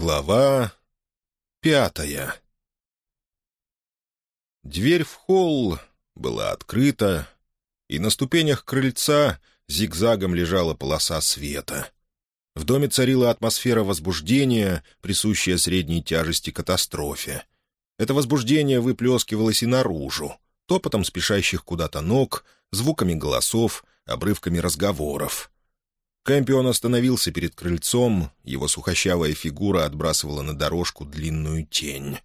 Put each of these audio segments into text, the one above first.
Глава пятая Дверь в холл была открыта, и на ступенях крыльца зигзагом лежала полоса света. В доме царила атмосфера возбуждения, присущая средней тяжести катастрофе. Это возбуждение выплескивалось и наружу, топотом спешащих куда-то ног, звуками голосов, обрывками разговоров — Кэмпион остановился перед крыльцом, его сухощавая фигура отбрасывала на дорожку длинную тень.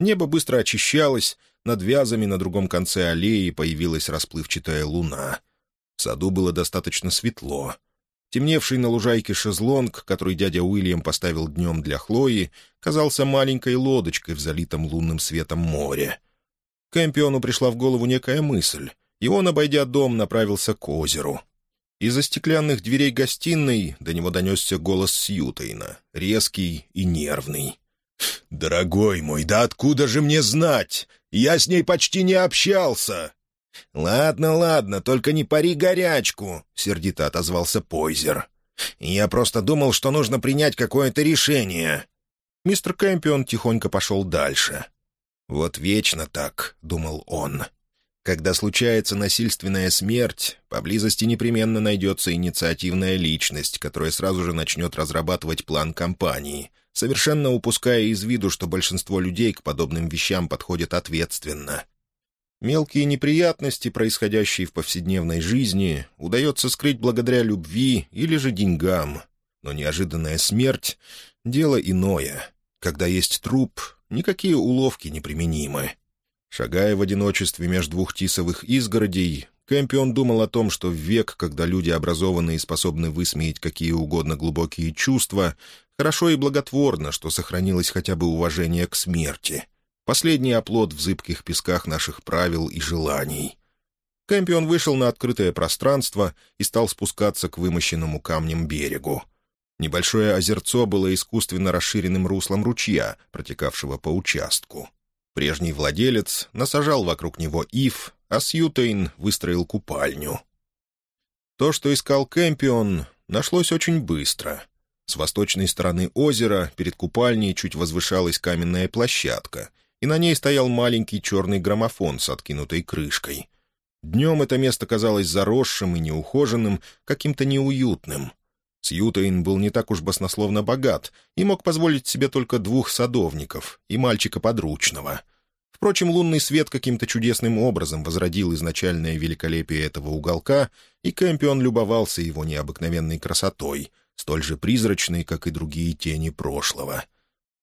Небо быстро очищалось, над вязами на другом конце аллеи появилась расплывчатая луна. В саду было достаточно светло. Темневший на лужайке шезлонг, который дядя Уильям поставил днем для Хлои, казался маленькой лодочкой в залитом лунным светом море. Кэмпиону пришла в голову некая мысль, и он, обойдя дом, направился к озеру. Из-за стеклянных дверей гостиной до него донесся голос Сьютейна, резкий и нервный. «Дорогой мой, да откуда же мне знать? Я с ней почти не общался!» «Ладно, ладно, только не пари горячку», — сердито отозвался Пойзер. «Я просто думал, что нужно принять какое-то решение». Мистер Кэмпион тихонько пошел дальше. «Вот вечно так», — думал он. Когда случается насильственная смерть, поблизости непременно найдется инициативная личность, которая сразу же начнет разрабатывать план кампании, совершенно упуская из виду, что большинство людей к подобным вещам подходят ответственно. Мелкие неприятности, происходящие в повседневной жизни, удается скрыть благодаря любви или же деньгам. Но неожиданная смерть — дело иное. Когда есть труп, никакие уловки неприменимы. Шагая в одиночестве между двух тисовых изгородей, Кэмпион думал о том, что в век, когда люди образованные и способны высмеять какие угодно глубокие чувства, хорошо и благотворно, что сохранилось хотя бы уважение к смерти. Последний оплот в зыбких песках наших правил и желаний. Кэмпион вышел на открытое пространство и стал спускаться к вымощенному камнем берегу. Небольшое озерцо было искусственно расширенным руслом ручья, протекавшего по участку. Прежний владелец насажал вокруг него ив, а Сьютейн выстроил купальню. То, что искал Кэмпион, нашлось очень быстро. С восточной стороны озера перед купальней чуть возвышалась каменная площадка, и на ней стоял маленький черный граммофон с откинутой крышкой. Днем это место казалось заросшим и неухоженным, каким-то неуютным. Сьютейн был не так уж баснословно богат и мог позволить себе только двух садовников и мальчика подручного. Впрочем, лунный свет каким-то чудесным образом возродил изначальное великолепие этого уголка, и Кэмпион любовался его необыкновенной красотой, столь же призрачной, как и другие тени прошлого.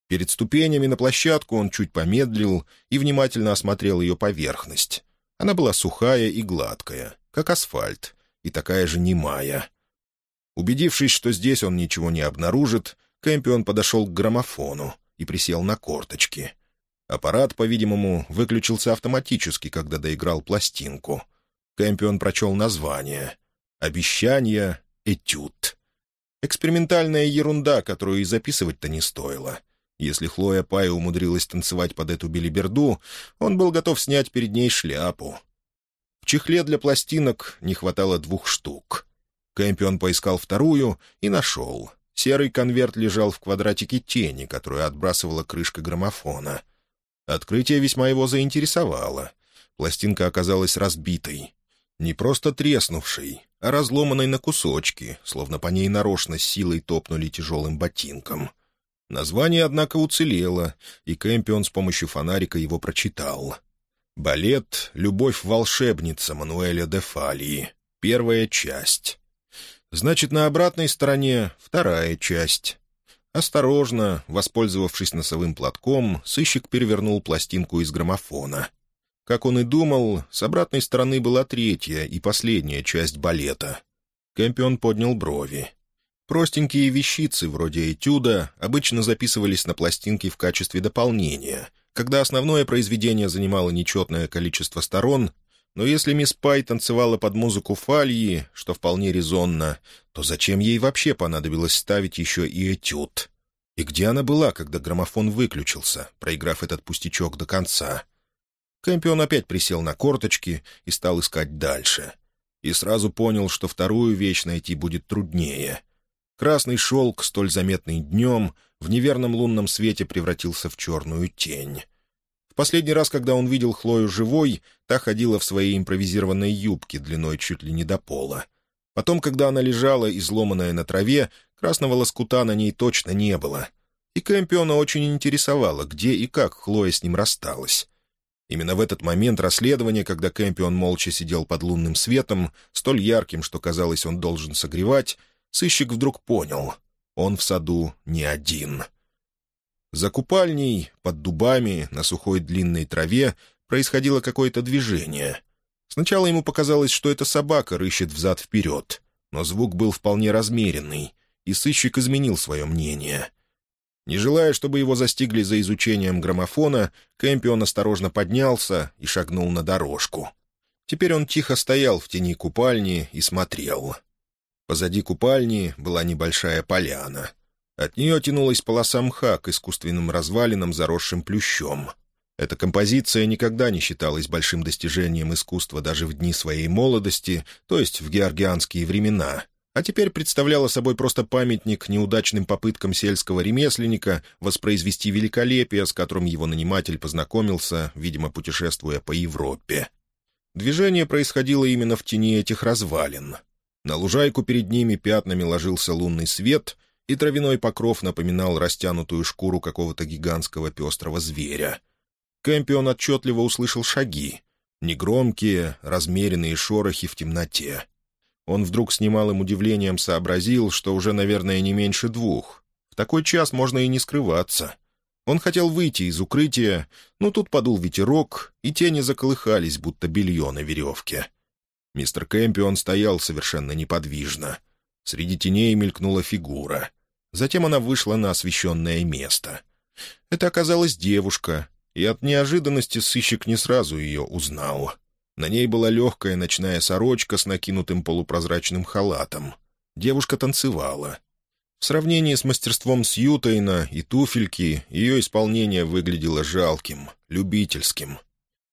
Перед ступенями на площадку он чуть помедлил и внимательно осмотрел ее поверхность. Она была сухая и гладкая, как асфальт, и такая же немая — Убедившись, что здесь он ничего не обнаружит, Кэмпион подошел к граммофону и присел на корточки. Аппарат, по-видимому, выключился автоматически, когда доиграл пластинку. Кэмпион прочел название. «Обещание. Этюд». Экспериментальная ерунда, которую и записывать-то не стоило. Если Хлоя Пай умудрилась танцевать под эту билиберду, он был готов снять перед ней шляпу. В чехле для пластинок не хватало двух штук. Кэмпион поискал вторую и нашел. Серый конверт лежал в квадратике тени, которую отбрасывала крышка граммофона. Открытие весьма его заинтересовало. Пластинка оказалась разбитой. Не просто треснувшей, а разломанной на кусочки, словно по ней нарочно силой топнули тяжелым ботинком. Название, однако, уцелело, и Кэмпион с помощью фонарика его прочитал. «Балет «Любовь-волшебница» Мануэля де Фалии. Первая часть. Значит, на обратной стороне вторая часть. Осторожно, воспользовавшись носовым платком, сыщик перевернул пластинку из граммофона. Как он и думал, с обратной стороны была третья и последняя часть балета. Кэмпион поднял брови. Простенькие вещицы, вроде этюда, обычно записывались на пластинке в качестве дополнения. Когда основное произведение занимало нечетное количество сторон, но если мисс Пай танцевала под музыку фальи, что вполне резонно, то зачем ей вообще понадобилось ставить еще и этюд? И где она была, когда граммофон выключился, проиграв этот пустячок до конца? Кэмпион опять присел на корточки и стал искать дальше. И сразу понял, что вторую вещь найти будет труднее. Красный шелк, столь заметный днем, в неверном лунном свете превратился в черную тень. Последний раз, когда он видел Хлою живой, та ходила в своей импровизированной юбке длиной чуть ли не до пола. Потом, когда она лежала, изломанная на траве, красного лоскута на ней точно не было. И Кэмпиона очень интересовало, где и как Хлоя с ним рассталась. Именно в этот момент расследования, когда Кэмпион молча сидел под лунным светом, столь ярким, что, казалось, он должен согревать, сыщик вдруг понял — он в саду не один. За купальней, под дубами, на сухой длинной траве происходило какое-то движение. Сначала ему показалось, что это собака рыщет взад-вперед, но звук был вполне размеренный, и сыщик изменил свое мнение. Не желая, чтобы его застигли за изучением граммофона, Кэмпион осторожно поднялся и шагнул на дорожку. Теперь он тихо стоял в тени купальни и смотрел. Позади купальни была небольшая поляна. От нее тянулась полоса мха к искусственным развалинам, заросшим плющом. Эта композиция никогда не считалась большим достижением искусства даже в дни своей молодости, то есть в георгианские времена — а теперь представляла собой просто памятник неудачным попыткам сельского ремесленника воспроизвести великолепие, с которым его наниматель познакомился, видимо, путешествуя по Европе. Движение происходило именно в тени этих развалин. На лужайку перед ними пятнами ложился лунный свет, и травяной покров напоминал растянутую шкуру какого-то гигантского пестрого зверя. Кэмпион отчетливо услышал шаги, негромкие, размеренные шорохи в темноте. Он вдруг с немалым удивлением сообразил, что уже, наверное, не меньше двух. В такой час можно и не скрываться. Он хотел выйти из укрытия, но тут подул ветерок, и тени заколыхались, будто белье на веревке. Мистер Кэмпион стоял совершенно неподвижно. Среди теней мелькнула фигура. Затем она вышла на освещенное место. Это оказалась девушка, и от неожиданности сыщик не сразу ее узнал. На ней была легкая ночная сорочка с накинутым полупрозрачным халатом. Девушка танцевала. В сравнении с мастерством Сьютейна и туфельки ее исполнение выглядело жалким, любительским.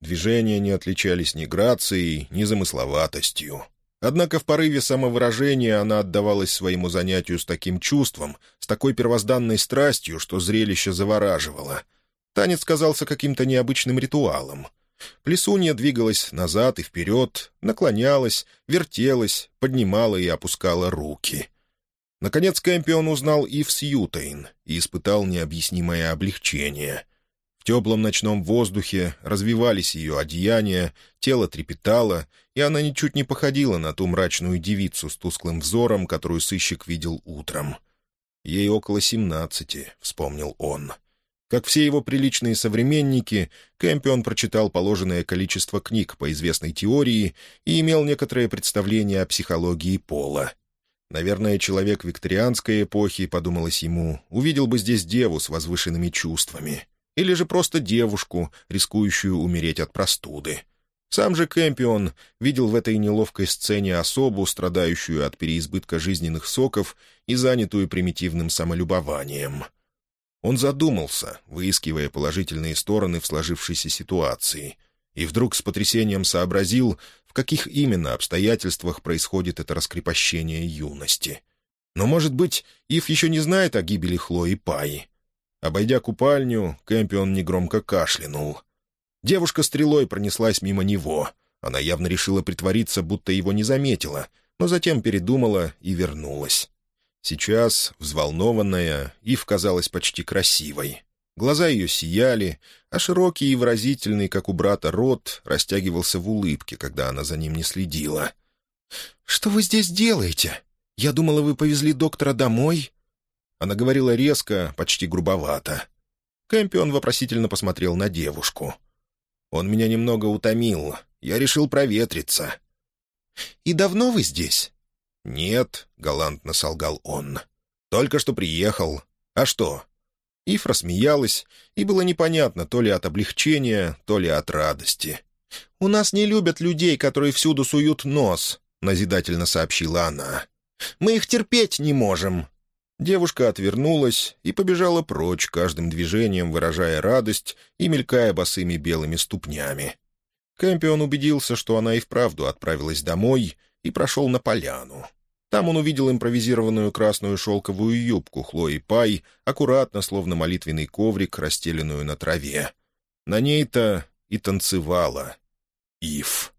Движения не отличались ни грацией, ни замысловатостью. Однако в порыве самовыражения она отдавалась своему занятию с таким чувством, с такой первозданной страстью, что зрелище завораживало. Танец казался каким-то необычным ритуалом — Плесунья двигалась назад и вперед, наклонялась, вертелась, поднимала и опускала руки. Наконец Кэмпион узнал Ив Сьютейн и испытал необъяснимое облегчение. В теплом ночном воздухе развивались ее одеяния, тело трепетало, и она ничуть не походила на ту мрачную девицу с тусклым взором, которую сыщик видел утром. «Ей около семнадцати», — вспомнил он. Как все его приличные современники, Кэмпион прочитал положенное количество книг по известной теории и имел некоторое представление о психологии пола. Наверное, человек викторианской эпохи, подумалось ему, увидел бы здесь деву с возвышенными чувствами. Или же просто девушку, рискующую умереть от простуды. Сам же Кэмпион видел в этой неловкой сцене особу, страдающую от переизбытка жизненных соков и занятую примитивным самолюбованием — он задумался, выискивая положительные стороны в сложившейся ситуации, и вдруг с потрясением сообразил, в каких именно обстоятельствах происходит это раскрепощение юности. Но, может быть, Ив еще не знает о гибели Хлои Паи. Обойдя купальню, Кэмпион негромко кашлянул. Девушка стрелой пронеслась мимо него. Она явно решила притвориться, будто его не заметила, но затем передумала и вернулась. Сейчас, взволнованная, Ив казалась почти красивой. Глаза ее сияли, а широкий и выразительный, как у брата, рот растягивался в улыбке, когда она за ним не следила. «Что вы здесь делаете? Я думала, вы повезли доктора домой?» Она говорила резко, почти грубовато. Кэмпион вопросительно посмотрел на девушку. «Он меня немного утомил. Я решил проветриться». «И давно вы здесь?» «Нет», — галантно солгал он. «Только что приехал. А что?» Иф рассмеялась, и было непонятно то ли от облегчения, то ли от радости. «У нас не любят людей, которые всюду суют нос», — назидательно сообщила она. «Мы их терпеть не можем». Девушка отвернулась и побежала прочь, каждым движением выражая радость и мелькая босыми белыми ступнями. Кэмпион убедился, что она и вправду отправилась домой — и прошел на поляну. Там он увидел импровизированную красную шелковую юбку Хлои Пай, аккуратно, словно молитвенный коврик, расстеленную на траве. На ней-то и танцевала Ив.